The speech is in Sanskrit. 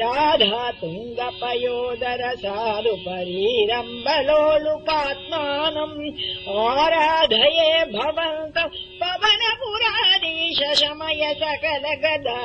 राधातुङ्गपयोदरसारुपरीरम्बलोलुकात्मानम् आराधये भवन्तः पवन सकल सकलगदा